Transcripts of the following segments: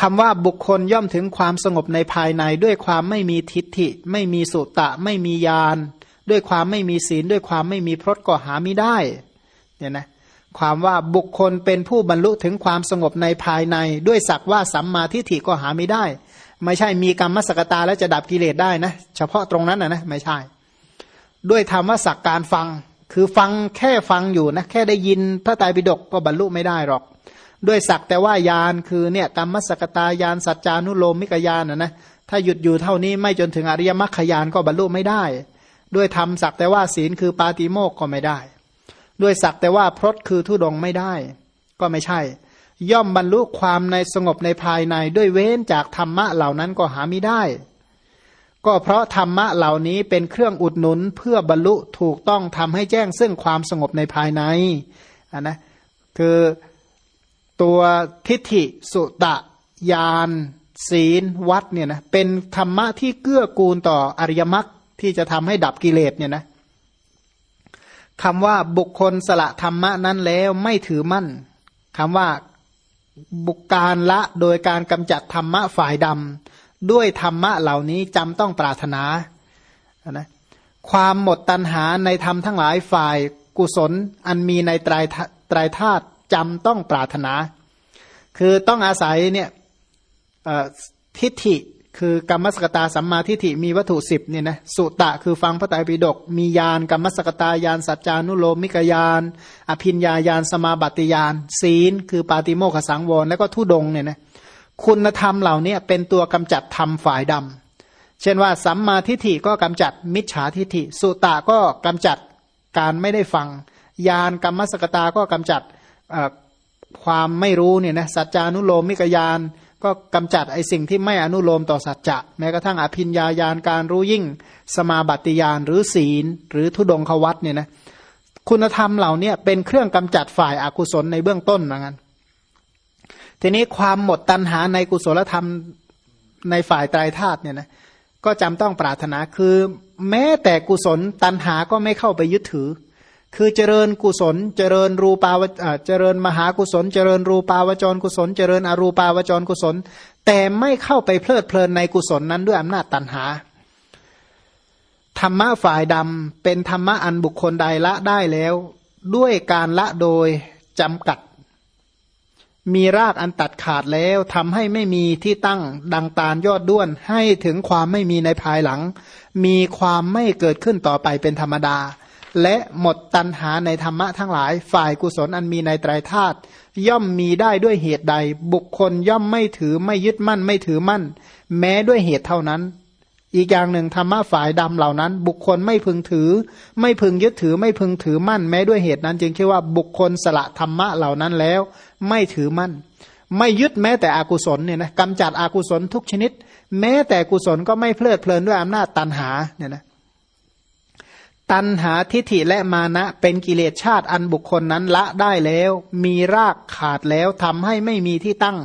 คำว่าบุคคลย่อมถึงความสงบในภายในด้วยความไม่มีทิฏฐิ ไม่มีสุตะ ไม่มียาน ด้วยความไม่มีศีล ด้วยความไม่มีพรตก็หาไม่ได้เนี่ยนะความว่าบุคคลเป็นผู้บรรลุถึงความสงบในภายใน ด้วยสักว่าสัมมาทิฏฐิก็หาไม่ได้ ไม่ใช่มีกรรมสกตาแล้วจะดับกิเลสได้นะ เฉพาะตรงนั้นนะนะไม่ใช่ ด้วยธรรมว่าสักการฟัง คือฟังแค่ฟังอยู่นะแค่ได้ยินพระไตรปิฎกก็บรรลุไม่ได้หรอก ด้วยสักแต่ว่ายานคือเนี่ยกรรมสกตายานสัจจานุโลมมิกยานนะนะถ้าหยุดอยู่เท่านี้ไม่จนถึงอริยมรรคยานก็บรรลุไม่ได้ ด้วยธรรมสักแต่ว่าศีลคือปาติโมกก็ไม่ได้ ด้วยสักแต่ว่าพรตคือทุดงไม่ได้ ก็ไม่ใช่ ย่อมบรรลุความในสงบในภายในด้วยเว้นจากธรรมะเหล่านั้นก็หาไม่ได้ ก็เพราะธรรมะเหล่านี้เป็นเครื่องอุดหนุนเพื่อบรรลุถูกต้องทำให้แจ้งซึ่งความสงบในภายในอันนะคือ ตัวทิฏฐิสุตะยานศีลวัดเนี่ยนะเป็นธรรมะที่เกื้อกูลต่ออริยมรรคที่จะทำให้ดับกิเลสเนี่ยนะคำว่าบุคคลสละธรรมะนั้นแล้วไม่ถือมั่นคำว่าบุกการละโดยการกำจัดธรรมะฝ่ายดำด้วยธรรมะเหล่านี้จำต้องปรารถนานะความหมดตัณหาในธรรมทั้งหลายฝ่ายกุศล อันมีในตรไตรธาตุ จำต้องปรารถนา คือต้องอาศัยเนี่ยทิฏฐิคือกรรมสกตาสัมมาทิฏฐิมีวัตถุสิบเนี่ยนะสุตะคือฟังพระไตรปิฎกมียานกรรมสกตายานสัจจานุโลมมิกยาน อภินญาญาณสมาบัติยาน ศีล คือปาติโมขสังวรแล้วก็ทุดงเนี่ยนะคุณธรรมเหล่านี้เป็นตัวกำจัดธรรมฝ่ายดำเช่นว่าสัมมาทิฏฐิก็กำจัดมิจฉาทิฏฐิ สุตะก็กำจัดการไม่ได้ฟัง ยานกรรมสกตาก็กำจัด ความไม่รู้เนี่ยนะสัจจานุโลมมิกยาน ก็กำจัดไอสิ่งที่ไม่อนุโลมต่อสัจจะแม้กระทั่งอภินญาญาณการรู้ยิ่ง สมาบัติญาณหรือศีล หรือทุดงควัตเนี่ยนะคุณธรรมเหล่านี้เป็นเครื่องกำจัดฝ่ายอากุศลในเบื้องต้นเหมือนกันทีนี้ความหมดตัณหาในกุศลธรรมในฝ่ายไตรธาตุเนี่ยนะก็จำต้องปรารถนาคือ แม้แต่กุศลตัณหาก็ไม่เข้าไปยึดถือ คือเจริญกุศล เจริญรูปาวเจริญมหากุศล เจริญรูปาวจรกุศล เจริญอรูปาวจรกุศล แต่ไม่เข้าไปเพลิดเพลินในกุศลนั้นด้วยอำนาจตันหา ธรรมะฝ่ายดำเป็นธรรมะอันบุคคลใดละได้แล้ว ด้วยการละโดยจำกัด มีรากอันตัดขาดแล้วทำให้ไม่มีที่ตั้งดังตาลยอดด้วนให้ถึงความไม่มีในภายหลัง มีความไม่เกิดขึ้นต่อไปเป็นธรรมดา และหมดตัณหาในธรรมะทั้งหลาย ฝ่ายกุศลอันมีในไตรธาตุย่อมมีได้ด้วยเหตุใด บุคคลย่อมไม่ถือไม่ยึดมั่นไม่ถือมั่น แม้ด้วยเหตุเท่านั้น อีกอย่างหนึ่งธรรมะฝ่ายดำเหล่านั้น บุคคลไม่พึงถือ ไม่พึงยึดถือไม่พึงถือมั่น แม้ด้วยเหตุนั้น จึงคิดว่าบุคคลสละธรรมะเหล่านั้นแล้ว ไม่ถือมั่น ไม่ยึดแม้แต่อกุศลเนี่ยนะกำจัดอกุศลทุกชนิด แม้แต่กุศลก็ไม่เพลิดเพลินด้วยอำนาจตันหาเนี่ยนะ ตันหาทิฏฐิและมานะเป็นกิเลสชาติอันบุคคลนั้นละได้แล้ว มีรากขาดแล้วทำให้ไม่มีที่ตั้ง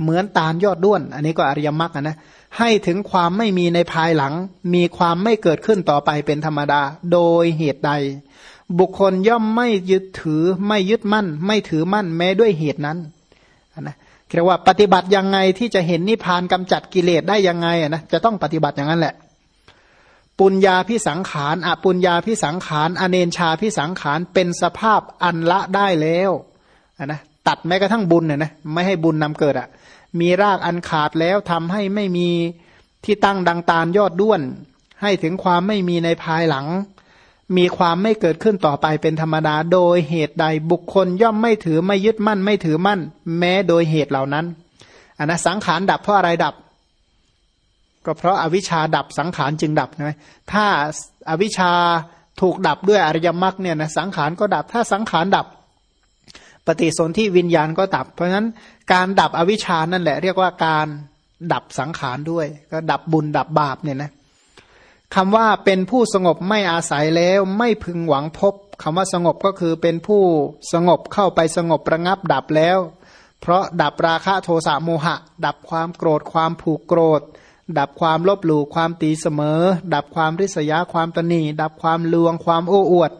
เหมือนตาลยอดด้วน อันนี้ก็อริยมรรคนะให้ถึงความไม่มีในภายหลัง มีความไม่เกิดขึ้นต่อไปเป็นธรรมดา โดยเหตุใด บุคคลย่อมไม่ยึดถือไม่ยึดมั่น ไม่ถือมั่นแม้ด้วยเหตุนั้นนะเรียกว่าปฏิบัติยังไงที่จะเห็นนิพพานกำจัดกิเลสได้ยังไงนะจะต้องปฏิบัติอย่างนั้นแหละ ปุญญาพิสังขารอปุญญาพิสังขารอเนนชาพิสังขารเป็นสภาพอันละได้แล้วนะตัดแม้กระทั่งบุญเนี่ยนะไม่ให้บุญนำเกิดอะ่ะ มีรากอันขาดแล้วทำให้ไม่มีที่ตั้งดังตาลยอดด้วน ให้ถึงความไม่มีในภายหลัง มีความไม่เกิดขึ้นต่อไปเป็นธรรมดา โดยเหตุใดบุคคลย่อมไม่ถือไม่ยึดมั่น ไม่ถือมั่น แม้โดยเหตุเหล่านั้นอันนะสังขารดับเพราะอะไรดับ ก็เพราะอาวิชชาดับสังขารจึงดับใช่ไหมถ้าอาวิชชาถูกดับด้วยอริยมรรคเนี่ยนะสังขารก็ดับถ้าสังขารดับ ปฏิสนธิวิญญาณก็ดับ เพราะฉะนั้นการดับอวิชชานั่นแหละ เรียกว่าการดับสังขารด้วย ก็ดับบุญดับบาปเนี่ยนะคำว่าเป็นผู้สงบไม่อาศัยแล้วไม่พึงหวังพบคำว่าสงบก็คือเป็นผู้สงบเข้าไปสงบระงับดับแล้ว เพราะดับราคะโทสะโมหะ ดับความโกรธความผูกโกรธ ดับความลบหลู่ความตีเสมอ ดับความริษยาความตนีดับความลวงความโอ้อวด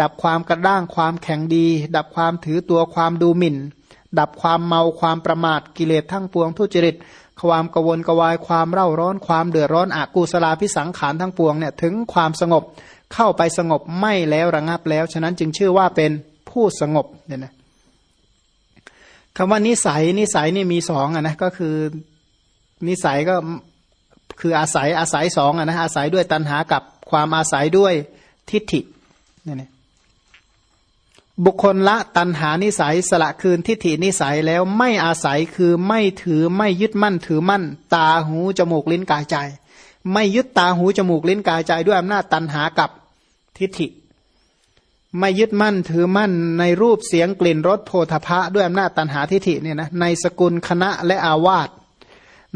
ดับความกระด้างความแข็งดี ดับความถือตัวความดูหมิ่น ดับความเมาความประมาทกิเลสทั้งปวงทุจริต ความกวนกวายความเร่าร้อนความเดือดร้อนอกุศลาพิสังขารทั้งปวงเนี่ยถึงความสงบเข้าไปสงบไม่แล้วระงับแล้ว ฉะนั้นจึงชื่อว่าเป็นผู้สงบเนี่ยนะคำว่านิสัยนิสัยนี่มีสองอะนะก็คือนิสัยก็ คืออาศัยอาศัยสองอะนะอาศัยด้วยตัณหากับความอาศัยด้วยทิฏฐิเนี่ยนะบุคคลละตันหานิสัยสละคืนทิฏฐินิสัยแล้วไม่อาศัยคือไม่ถือไม่ยึดมั่นถือมั่น ตาหูจมูกลิ้นกายใจ ไม่ยึดตาหูจมูกลิ้นกายใจด้วยอำนาจตันหากับทิฏฐิ ไม่ยึดมั่นถือมั่นในรูปเสียงกลิ่นรสโพธพะด้วยอำนาจตันหาทิฏฐิเนี่ยนะในสกุลคณะและอาวาส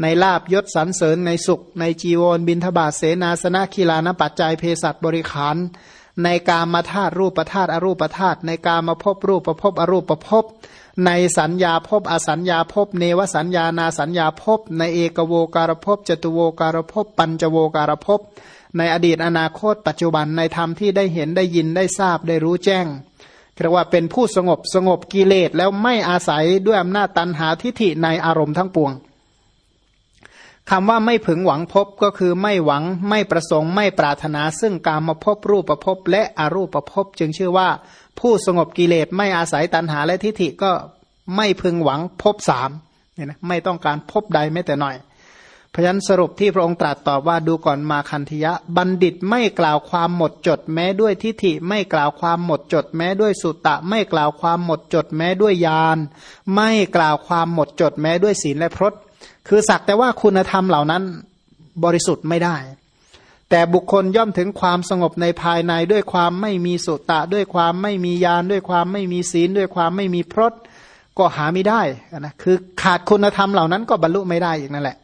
ในลาบยศสรรเสริญในสุข ในจีวรบินทบาทเสนาสนะคีลานปัจจัยเพศัตบริขาร ในกามาธาตุรูปธาตุอรูปธาตุในกามาพบรูปประพบอรูปประพบในสัญญาพบอสัญญาพบเนวสัญญานาสัญญาพบในเอกโวการพบจตุโวการพบปัญจโวการพบในอดีตอนาคตปัจจุบันในธรรมที่ได้เห็นได้ยินได้ทราบได้รู้แจ้งเรียกว่าเป็นผู้สงบสงบกิเลสแล้วไม่อาศัยด้วยอำนาจตันหาทิฏฐิในอารมณ์ทั้งปวง คำว่าไม่ผึงหวังพบก็คือไม่หวังไม่ประสงค์ไม่ปรารถนา ซึ่งการมาพบรูปประพบและอรูปประพบจึงชื่อว่า ผู้สงบกิเลสไม่อาศัยตัณหาและทิฏฐิก็ไม่พึงหวังพบสามเนี่ยนะไม่ต้องการพบใดแม้แต่หน่อยพยัญสรุปที่พระองค์ตรัสตอบว่าดูก่อนมาคันธยะ บัณฑิตไม่กล่าวความหมดจดแม้ด้วยทิฏฐิ ไม่กล่าวความหมดจดแม้ด้วยสุตตะ ไม่กล่าวความหมดจดแม้ด้วยญาณไม่กล่าวความหมดจดแม้ด้วยศีลและพรต คือสักแต่ว่าคุณธรรมเหล่านั้นบริสุทธิ์ไม่ได้ แต่บุคคลย่อมถึงความสงบในภายในด้วยความไม่มีสุตตะ ด้วยความไม่มียานด้วยความไม่มีศีล ด้วยความไม่มีพรตก็หาไม่ได้นะคือขาดคุณธรรมเหล่านั้นก็บรรลุไม่ได้อีกนั่นแหละ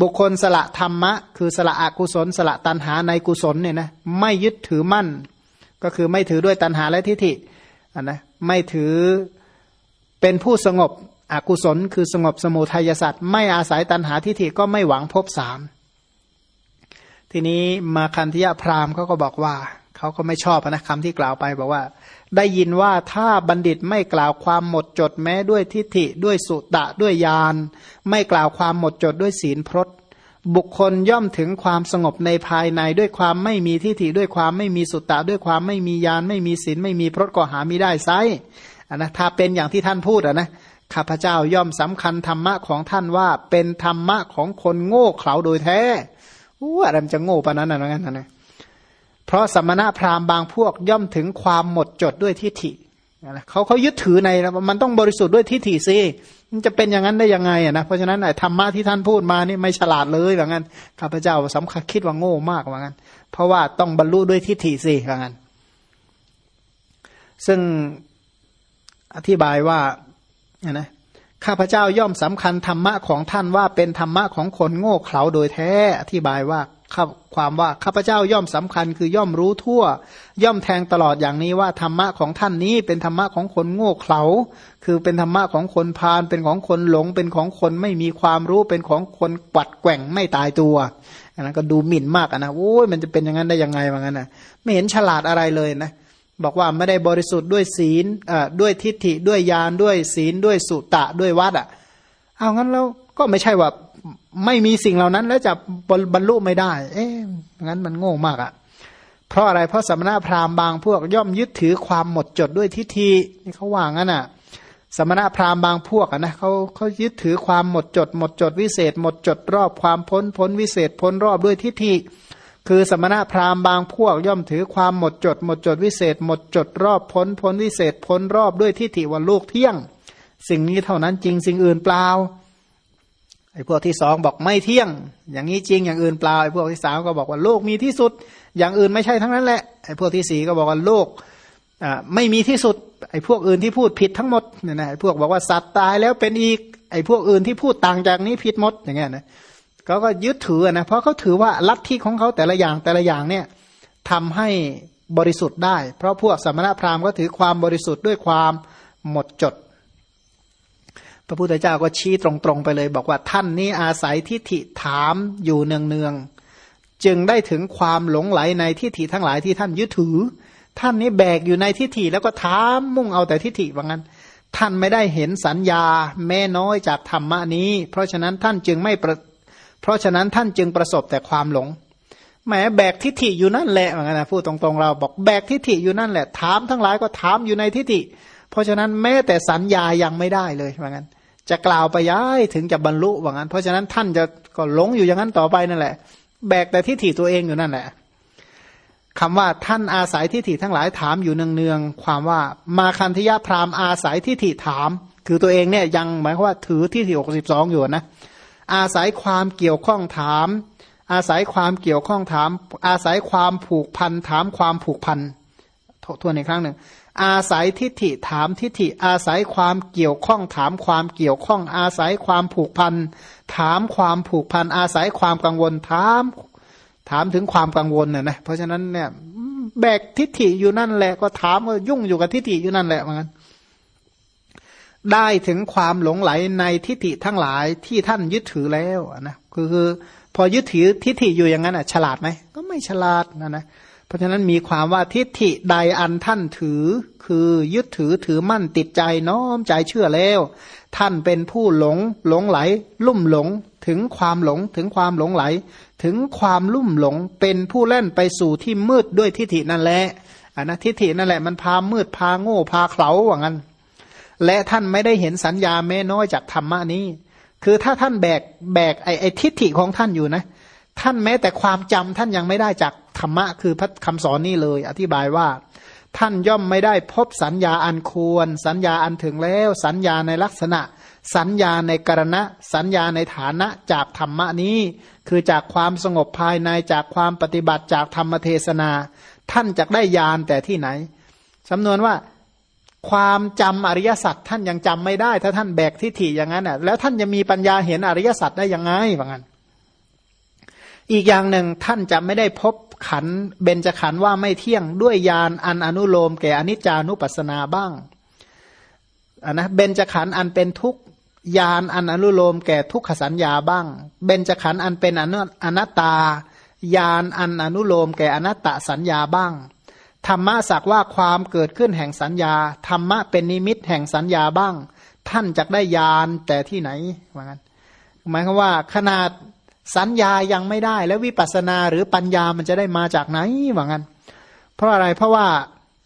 บุคคลสละธรรมะ คือสละอกุศล สละตัณหาในกุศลเนี่ยนะไม่ยึดถือมั่น ก็คือไม่ถือด้วยตัณหาและทิฏฐินะไม่ถือเป็นผู้สงบ อกุศลคือสงบสมุทัยสัตว์ไม่อาศัยตันหาทิฏฐิก็ไม่หวังพบสามทีนี้มาคันธยพราหมณ์เขาก็บอกว่าเขาก็ไม่ชอบนะคำที่กล่าวไปบอกว่า ได้ยินว่าถ้าบัณฑิตไม่กล่าวความหมดจดแม้ด้วยทิฏฐิด้วยสุตะด้วยยาน ไม่กล่าวความหมดจดด้วยศีลพรตบุคคลย่อมถึงความสงบในภายในด้วยความไม่มีทิฏฐิด้วยความไม่มีสุตตะด้วยความไม่มียาน ไม่มีศีลไม่มีพรตก็หาไม่ได้ไซอันนะถ้าเป็นอย่างที่ท่านพูดอะนะ ข้าพเจ้าย่อมสำคัญธรรมะของท่านว่าเป็นธรรมะของคนโง่เขลาโดยแท้อู้อะไรมันจะโง่ปะนั้นนะงั้นนะเพราะสมณะพราหมณ์บางพวกย่อมถึงความหมดจดด้วยทิฏฐิเขาเขายึดถือในมันต้องบริสุทธิ์ด้วยทิฏฐิสิมันจะเป็นอย่างนั้นได้ยังไงอะนะเพราะฉะนั้นธรรมะที่ท่านพูดมานี่ไม่ฉลาดเลยว่างั้นข้าพเจ้าสำคัญคิดว่าโง่มากว่างั้น เพราะว่าต้องบรรลุด้วยทิฏฐิสิว่างั้น ซึ่งอธิบายว่า นะข้าพเจ้าย่อมสำคัญธรรมะของท่านว่าเป็นธรรมะของคนโง่เขลาโดยแท้อธิบายว่าความว่าข้าพเจ้าย่อมสำคัญคือย่อมรู้ทั่ว ย่อมแทงตลอดอย่างนี้ว่าธรรมะของท่านนี้เป็นธรรมะของคนโง่เขลาคือเป็นธรรมะของคนพาลเป็นของคนหลง เป็นของคนไม่มีความรู้เป็นของคนปัดแกว่งไม่ตายตัวอันนั้นก็ดูหมิ่นมากนะโอ้ยมันจะเป็นอย่างนั้นได้ยังไงว่างั้นนะไม่เห็นฉลาดอะไรเลยนะ บอกว่าไม่ได้บริสุทธิ์ด้วยศีลด้วยทิฏฐิด้วยญาณด้วยศีลด้วยสุตะด้วยวัดอะเอางั้นแล้วก็ไม่ใช่ว่าไม่มีสิ่งเหล่านั้น แล้วจะบรรลุไม่ได้ เอ๊ะงั้นมันโง่มากอะ เพราะอะไรเพราะสมณะพราหมณ์บางพวกย่อมยึดถือความหมดจดด้วยทิฏฐินี่เขาว่างั้นอะ สมณะพราหมณ์บางพวกอะนะเขาเขายึดถือความหมดจด หมดจดวิเศษ หมดจดรอบความพ้นพ้นวิเศษพ้นรอบด้วยทิฏฐิ คือสมณะพราหมณ์บางพวกย่อมถือความหมดจด หมดจดวิเศษ หมดจดรอบพ้นพ้นวิเศษพ้นรอบด้วยทิฏฐิวันลูกเที่ยง สิ่งนี้เท่านั้นจริงสิ่งอื่นเปล่าไอ้พวกที่สองบอกไม่เที่ยง อย่างนี้จริงอย่างอื่นเปล่าไอ้พวกที่สามก็บอกว่าโลกมีที่สุด อย่างอื่นไม่ใช่ทั้งนั้นแหละไอ้พวกที่สี่ก็บอกว่าโลกอ่าไม่มีที่สุดไอ้พวกอื่นที่พูดผิดทั้งหมดเนี่ยนะไอ้พวกบอกว่าสัตว์ตายแล้วเป็นอีกไอ้พวกอื่นที่พูดต่างจากนี้ผิดหมดอย่างเงี้ยนะ เขาก็ยึดถือนะเพราะเขาถือว่าลัทธิของเขาแต่ละอย่างแต่ละอย่างเนี่ยทำให้บริสุทธิ์ได้ เพราะพวกสมณพราหมณ์ก็ถือความบริสุทธิ์ด้วยความหมดจด พระพุทธเจ้าก็ชี้ตรงๆไปเลย บอกว่าท่านนี้อาศัยทิฏฐิถามอยู่เนืองๆจึงได้ถึงความหลงไหลในทิฏฐิทั้งหลายที่ท่านยึดถือ ท่านนี้แบกอยู่ในทิฏฐิแล้วก็ถามมุ่งเอาแต่ทิฏฐิว่างั้น ท่านไม่ได้เห็นสัญญาแม่น้อยจากธรรมะนี้ เพราะฉะนั้นท่านจึงไม่ประ เพราะฉะนั้นท่านจึงประสบแต่ความหลงแหมแบกทิฏฐิอยู่นั่นแหละเหมือนกันนะพูดตรงๆ เราบอกแบกทิฏฐิอยู่นั่นแหละ ถามทั้งหลายก็ถามอยู่ในทิฏฐิ เพราะฉะนั้นแม้แต่สัญญายังไม่ได้เลยเหมือนกันจะกล่าวไปย้ายถึงจะบรรลุว่างั้นเพราะฉะนั้นท่านจะก็หลงอยู่อย่างนั้นต่อไปนั่นแหละ แบกแต่ทิฏฐิตัวเองอยู่นั่นแหละคำว่าท่านอาศัยทิฏฐิทั้งหลายถามอยู่เนืองๆความว่ามาคันธยาพราหมณ์อาศัยทิฏฐิถาม คือตัวเองเนี่ยยังหมายความว่าถือทิฏฐิหกสิบสองอยู่นะ อาศัยความเกี่ยวข้องถาม อาศัยความเกี่ยวข้องถาม อาศัยความผูกพันถามความผูกพันทวนอีกครั้งหนึ่งอาศัยทิฏฐิถามทิฏฐิ อาศัยความเกี่ยวข้องถามความเกี่ยวข้อง อาศัยความผูกพันถามความผูกพัน อาศัยความกังวลถาม ถามถึงความกังวลเนี่ยนะเพราะฉะนั้นเนี่ยแบกทิฏฐิอยู่นั่นแหละก็ถามว่ายุ่งอยู่กับทิฏฐิอยู่นั่นแหละเหมือนกัน ได้ถึงความหลงไหลในทิฏฐิทั้งหลายที่ท่านยึดถือแล้วนะคือคือพอยึดถือทิฏฐิอยู่อย่างนั้นอะฉลาดไหมก็ไม่ฉลาดนะนะเพราะฉะนั้นมีความว่าทิฏฐิใดอันท่านถือ คือยึดถือถือมั่นติดใจน้อมใจเชื่อแล้ว ท่านเป็นผู้หลงหลงไหล ลุ่มหลงถึงความหลงถึงความหลงไหล ถึงความลุ่มหลงเป็นผู้เล่นไปสู่ที่มืดด้วยทิฏฐินั่นแหละอันนะทิฏฐินั่นแหละมันพามืดพาโง่พาเขลาว่างั้น และท่านไม่ได้เห็นสัญญาแม้น้อยจากธรรมะนี้ คือถ้าท่านแบกแบกไอ้ไอทิฏฐิของท่านอยู่นะ ท่านแม้แต่ความจำท่านยังไม่ได้จากธรรมะคือพระคำสอนนี้เลย อธิบายว่า ท่านย่อมไม่ได้พบสัญญาอันควร สัญญาอันถึงแล้ว สัญญาในลักษณะ สัญญาในกรณะ สัญญาในฐานะจากธรรมะนี้ คือจากความสงบภายในจากความปฏิบัติจากธรรมเทศนา ท่านจะได้ยานแต่ที่ไหนสำนวนว่า ความจำอริยสัจท่านยังจำไม่ได้ ถ้าท่านแบกทิฏฐิอย่างนั้นอะแล้วท่านจะมีปัญญาเห็นอริยสัจได้ยังไงว่างั้น อีกอย่างหนึ่งท่านจะไม่ได้พบขันเบญจขันว่าไม่เที่ยงด้วยยานอันอนุโลมแก่อนิจจานุปัสสนาบ้างอันนะเบญจขันอันเป็นทุกยานอันอนุโลมแก่ทุกขสัญญาบ้าง เบญจขันอันเป็นอนัตตายานอันอนุโลมแก่อนัตตสัญญาบ้าง ธรรมะสักว่าความเกิดขึ้นแห่งสัญญา ธรรมะเป็นนิมิตแห่งสัญญาบ้าง ท่านจะได้ยานแต่ที่ไหนว่างั้นหมายความว่าขนาดสัญญายังไม่ได้ แล้ววิปัสนาหรือปัญญามันจะได้มาจากไหนว่างั้น เพราะอะไรเพราะว่า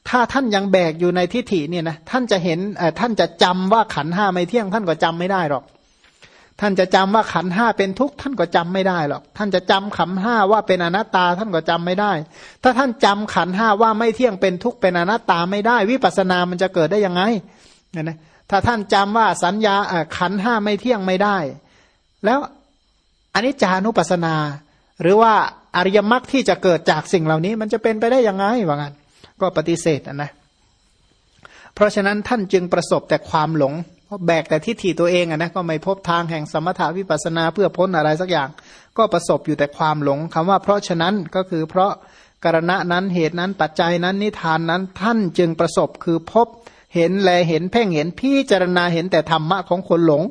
ถ้าท่านยังแบกอยู่ในทิฏฐิเนี่ยนะท่านจะเห็นท่านจะจำว่าขันห้าไม่เที่ยง ท่านก็จำไม่ได้หรอก ท่านจะจำว่าขันห้าเป็นทุกข์ท่านก็จำไม่ได้หรอก ท่านจะจำขันห้าว่าเป็นอนัตตาท่านก็จำไม่ได้ ถ้าท่านจำขันห้าว่าไม่เที่ยงเป็นทุกข์เป็นอนัตตาไม่ได้ วิปัสสนามันจะเกิดได้ยังไงเนี่ยนะถ้าท่านจำว่าสัญญาขันห้าไม่เที่ยงไม่ได้ แล้วอันนี้จานุปัสสนา หรือว่าอริยมรรคที่จะเกิดจากสิ่งเหล่านี้มันจะเป็นไปได้ยังไงว่างั้นก็ปฏิเสธนะเพราะฉะนั้นท่านจึงประสบแต่ความหลง ราะแบกแต่ทิฏฐิตัวเองอะนะก็ไม่พบทางแห่งสมถาวิปัสนาเพื่อพ้นอะไรสักอย่าง ก็ประสบอยู่แต่ความหลงคำว่าเพราะฉะนั้นก็คือเพราะกรณะนั้นเหตุนั้นปัจจัยนั้นนิทานนั้นท่านจึงประสบคือพบเห็นแลเห็นเพ่งเห็นพิจารณาเห็นแต่ธรรมะของคนหลง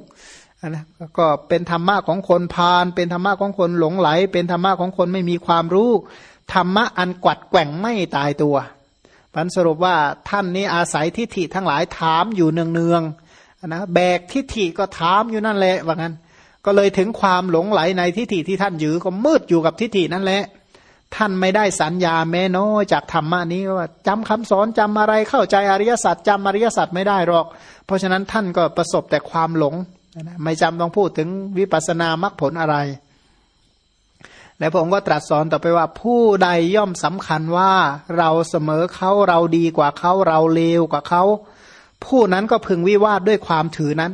นะก็เป็นธรรมะของคนพาลเป็นธรรมะของคนหลงไหล เป็นธรรมะของคนไม่มีความรู้ธรรมะอันกวัดแกว่งไม่ตายตัวพันสรุปว่าท่านนี้อาศัยทิฏฐิทั้งหลายถามอยู่เนืองๆ นะแบกทิฏฐิก็ถามอยู่นั่นแหละว่างั้น ก็เลยถึงความหลงไหลในทิฏฐิที่ท่านยือก็มืดอยู่กับทิฏฐินั่นแหละ ท่านไม่ได้สัญญาแม้น้อยจากธรรมะนี้ว่าจำคำสอนจำอะไรเข้าใจอริยสัจจำอริยสัจไม่ได้หรอก เพราะฉะนั้นท่านก็ประสบแต่ความหลงไม่จำต้องพูดถึงวิปัสสนามรรคผลอะไร และพระองค์ก็ตรัสสอนต่อไปว่าผู้ใดย่อมสำคัญว่าเราเสมอเขาเราดีกว่าเขาเราเลวกว่าเขา ผู้นั้นก็พึงวิวาทด้วยความถือนั้น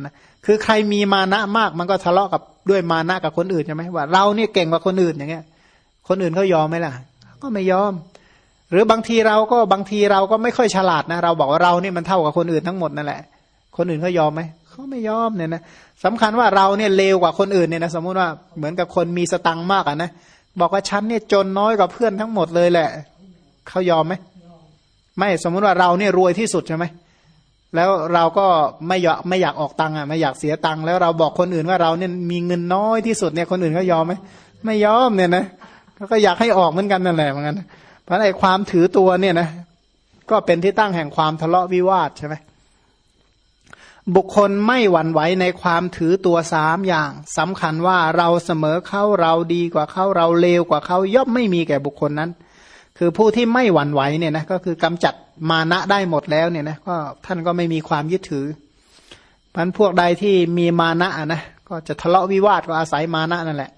นะคือใครมีมานะมากมันก็ทะเลาะกับด้วยมานะกับคนอื่นใช่ไหมว่า เราเนี่ยเก่งกว่าคนอื่นอย่างเงี้ย คนอื่นเขายอมไหมล่ะ ก็ไม่ยอม หรือบางทีเราก็บางทีเราก็ไม่ค่อยฉลาดนะ เราบอกว่าเราเนี่ยมันเท่ากับคนอื่นทั้งหมดนั่นแหละ คนอื่นเขายอมไหมเขาไม่ยอมเนี่ยนะสำคัญว่าเราเนี่ยเลวกว่าคนอื่นเนี่ยนะสมมุติว่าเหมือนกับคนมีสตังค์มากอะนะบอกว่าฉันเนี่ยจนน้อยกว่าเพื่อนทั้งหมดเลยแหละเขายอมไหมไม่สมมุติว่าเราเนี่ยรวยที่สุดใช่ไหม แล้วเราก็ไม่อยากไม่อยากออกตังค์อะไม่อยากเสียตังค์แล้วเราบอกคนอื่นว่าเราเนี่ยมีเงินน้อยที่สุดเนี่ยคนอื่นเขายอมไหมไม่ยอมเนี่ยนะเขาก็อยากให้ออกเหมือนกันนั่นแหละเหมือนกันเพราะไอ้ความถือตัวเนี่ยนะก็เป็นที่ตั้งแห่งความทะเลาะวิวาทใช่ไหมบุคคลไม่หวั่นไหวในความถือตัวสามอย่างสำคัญว่าเราเสมอเขาเราดีกว่าเขาเราเลวกว่าเขาย่อมไม่มีแก่บุคคลนั้น คือผู้ที่ไม่หวั่นไหวเนี่ยนะก็คือกำจัด มานะได้หมดแล้วเนี่ยนะก็ท่านก็ไม่มีความยึดถือพันพวกใดที่มีมานะนะก็จะทะเลาะวิวาทก็อาศัยมานะนั่นแหละ